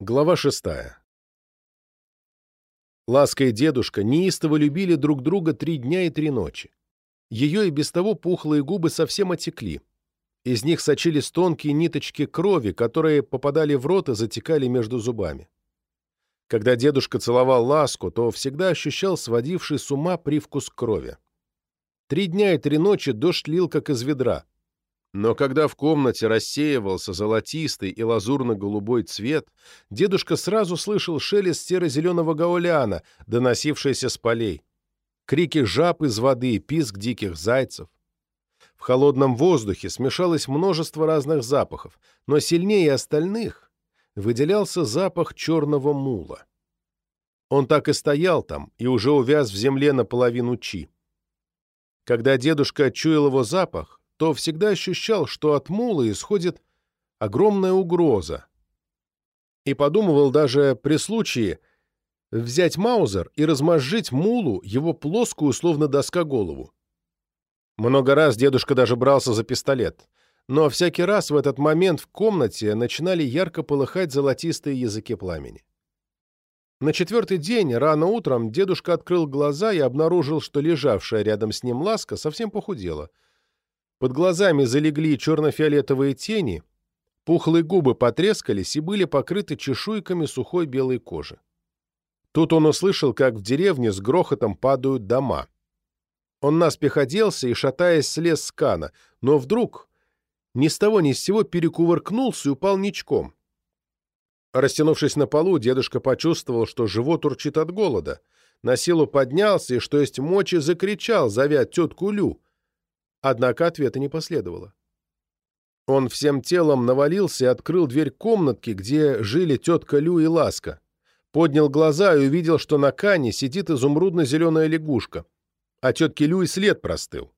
Глава шестая. Ласка и дедушка неистово любили друг друга три дня и три ночи. Ее и без того пухлые губы совсем отекли. Из них сочились тонкие ниточки крови, которые попадали в рот и затекали между зубами. Когда дедушка целовал ласку, то всегда ощущал сводивший с ума привкус крови. Три дня и три ночи дождь лил, как из ведра. Но когда в комнате рассеивался золотистый и лазурно-голубой цвет, дедушка сразу слышал шелест серо-зеленого гауляна, доносившийся с полей. Крики жаб из воды, писк диких зайцев. В холодном воздухе смешалось множество разных запахов, но сильнее остальных выделялся запах черного мула. Он так и стоял там и уже увяз в земле наполовину чи. Когда дедушка чуял его запах, то всегда ощущал, что от мула исходит огромная угроза. И подумывал даже при случае взять маузер и размозжить мулу его плоскую, словно доска, голову. Много раз дедушка даже брался за пистолет, но всякий раз в этот момент в комнате начинали ярко полыхать золотистые языки пламени. На четвертый день, рано утром, дедушка открыл глаза и обнаружил, что лежавшая рядом с ним ласка совсем похудела — под глазами залегли черно-фиолетовые тени, пухлые губы потрескались и были покрыты чешуйками сухой белой кожи. Тут он услышал, как в деревне с грохотом падают дома. Он наспех оделся и, шатаясь, слез с кана, но вдруг ни с того ни с сего перекувыркнулся и упал ничком. Растянувшись на полу, дедушка почувствовал, что живот урчит от голода. На силу поднялся и, что есть мочи, закричал, зовя тетку Лю — Однако ответа не последовало. Он всем телом навалился и открыл дверь комнатки, где жили тетка Лю и Ласка. Поднял глаза и увидел, что на кане сидит изумрудно-зеленая лягушка, а тетке Лю и след простыл.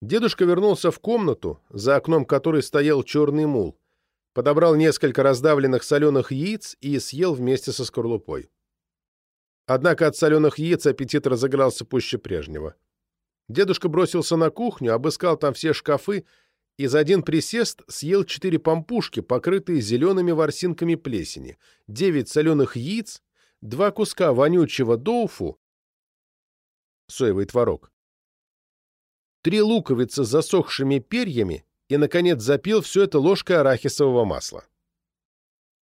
Дедушка вернулся в комнату, за окном которой стоял черный мул, подобрал несколько раздавленных соленых яиц и съел вместе со скорлупой. Однако от соленых яиц аппетит разыгрался пуще прежнего. Дедушка бросился на кухню, обыскал там все шкафы и за один присест съел четыре помпушки, покрытые зелеными ворсинками плесени, девять соленых яиц, два куска вонючего доуфу, соевый творог, три луковицы с засохшими перьями и, наконец, запил все это ложкой арахисового масла.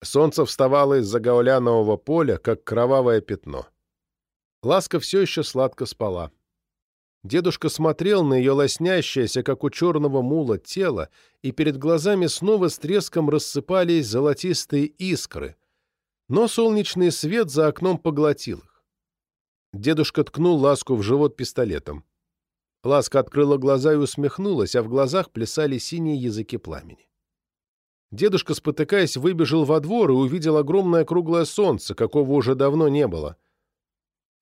Солнце вставало из-за гаулянового поля, как кровавое пятно. Ласка все еще сладко спала. Дедушка смотрел на ее лоснящееся, как у черного мула, тело, и перед глазами снова с треском рассыпались золотистые искры, но солнечный свет за окном поглотил их. Дедушка ткнул Ласку в живот пистолетом. Ласка открыла глаза и усмехнулась, а в глазах плясали синие языки пламени. Дедушка, спотыкаясь, выбежал во двор и увидел огромное круглое солнце, какого уже давно не было —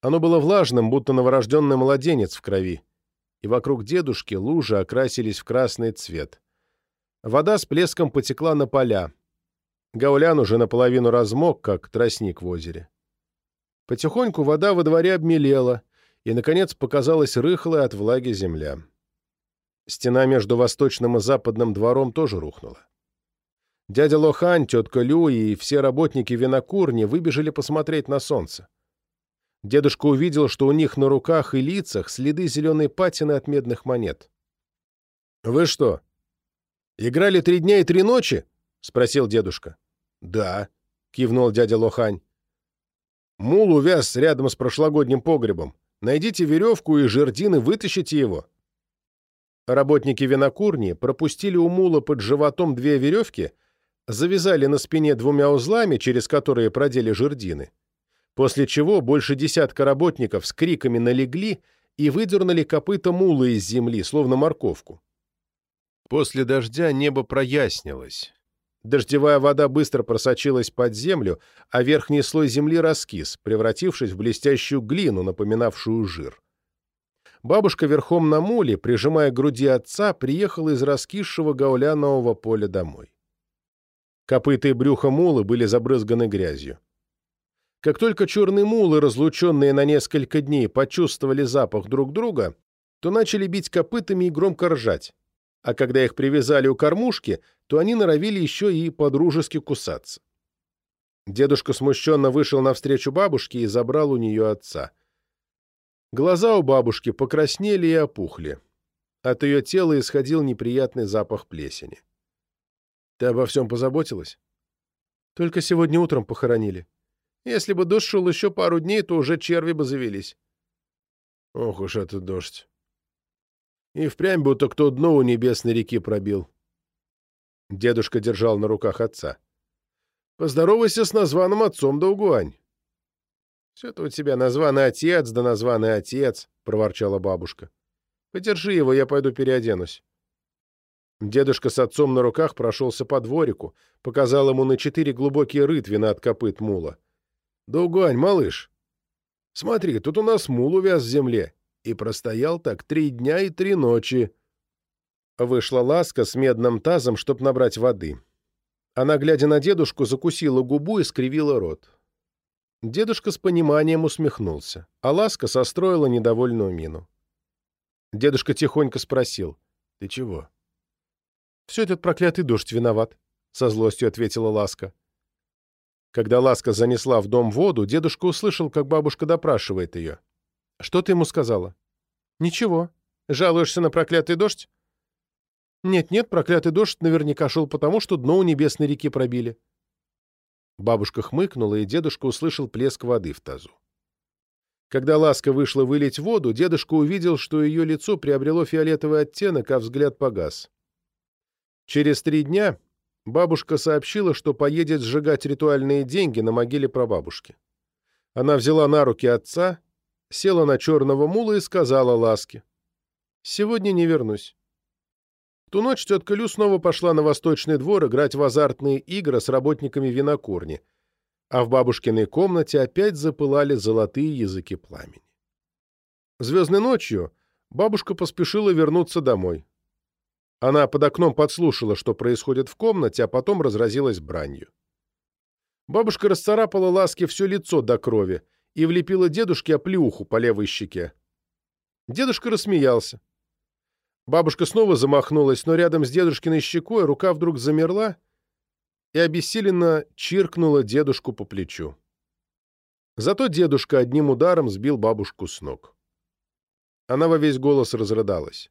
оно было влажным, будто новорожденный младенец в крови, и вокруг дедушки лужи окрасились в красный цвет. Вода с плеском потекла на поля. Гаулян уже наполовину размок, как тростник в озере. Потихоньку вода во дворе обмелела, и, наконец, показалась рыхлая от влаги земля. Стена между восточным и западным двором тоже рухнула. Дядя Лохань, тетка Лю и все работники винокурни выбежали посмотреть на солнце. Дедушка увидел, что у них на руках и лицах следы зеленой патины от медных монет. «Вы что, играли три дня и три ночи?» — спросил дедушка. «Да», — кивнул дядя Лохань. «Мул увяз рядом с прошлогодним погребом. Найдите веревку и жердины, вытащите его». Работники винокурни пропустили у мула под животом две веревки, завязали на спине двумя узлами, через которые продели жердины, после чего больше десятка работников с криками налегли и выдернули копыта мулы из земли, словно морковку. После дождя небо прояснилось. Дождевая вода быстро просочилась под землю, а верхний слой земли раскис, превратившись в блестящую глину, напоминавшую жир. Бабушка верхом на муле, прижимая к груди отца, приехала из раскисшего гаулянового поля домой. Копыта и брюхо мулы были забрызганы грязью. Как только черные мулы, разлученные на несколько дней, почувствовали запах друг друга, то начали бить копытами и громко ржать. А когда их привязали у кормушки, то они норовили еще и подружески кусаться. Дедушка смущенно вышел навстречу бабушке и забрал у нее отца. Глаза у бабушки покраснели и опухли. От ее тела исходил неприятный запах плесени. «Ты обо всем позаботилась?» «Только сегодня утром похоронили. Если бы дождь шел еще пару дней, то уже черви бы завелись». «Ох уж этот дождь!» И впрямь будто кто дно у небесной реки пробил. Дедушка держал на руках отца. «Поздоровайся с названным отцом, Даугуань». «Все это у тебя названный отец, да названный отец», — проворчала бабушка. «Подержи его, я пойду переоденусь». Дедушка с отцом на руках прошелся по дворику, показал ему на четыре глубокие рытвины от копыт мула. «Даугуань, малыш, смотри, тут у нас мул увяз в земле, и простоял так три дня и три ночи». Вышла ласка с медным тазом, чтоб набрать воды. Она, глядя на дедушку, закусила губу и скривила рот. Дедушка с пониманием усмехнулся, а ласка состроила недовольную мину. Дедушка тихонько спросил. «Ты чего?» «Все этот проклятый дождь виноват», — со злостью ответила ласка. Когда ласка занесла в дом воду, дедушка услышал, как бабушка допрашивает ее. «Что ты ему сказала?» «Ничего. Жалуешься на проклятый дождь?» Нет-нет, проклятый дождь наверняка шел потому, что дно у небесной реки пробили. Бабушка хмыкнула, и дедушка услышал плеск воды в тазу. Когда Ласка вышла вылить воду, дедушка увидел, что ее лицо приобрело фиолетовый оттенок, а взгляд погас. Через три дня бабушка сообщила, что поедет сжигать ритуальные деньги на могиле прабабушки. Она взяла на руки отца, села на черного мула и сказала Ласке, «Сегодня не вернусь. В ту ночь тетка Лю снова пошла на восточный двор играть в азартные игры с работниками винокурни, а в бабушкиной комнате опять запылали золотые языки пламени. Звездной ночью бабушка поспешила вернуться домой. Она под окном подслушала, что происходит в комнате, а потом разразилась бранью. Бабушка расцарапала Ласке все лицо до крови и влепила дедушке оплеуху по левой щеке. Дедушка рассмеялся. Бабушка снова замахнулась, но рядом с дедушкиной щекой рука вдруг замерла и обессиленно чиркнула дедушку по плечу. Зато дедушка одним ударом сбил бабушку с ног. Она во весь голос разрыдалась.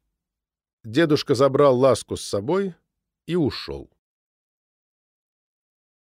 Дедушка забрал ласку с собой и ушел.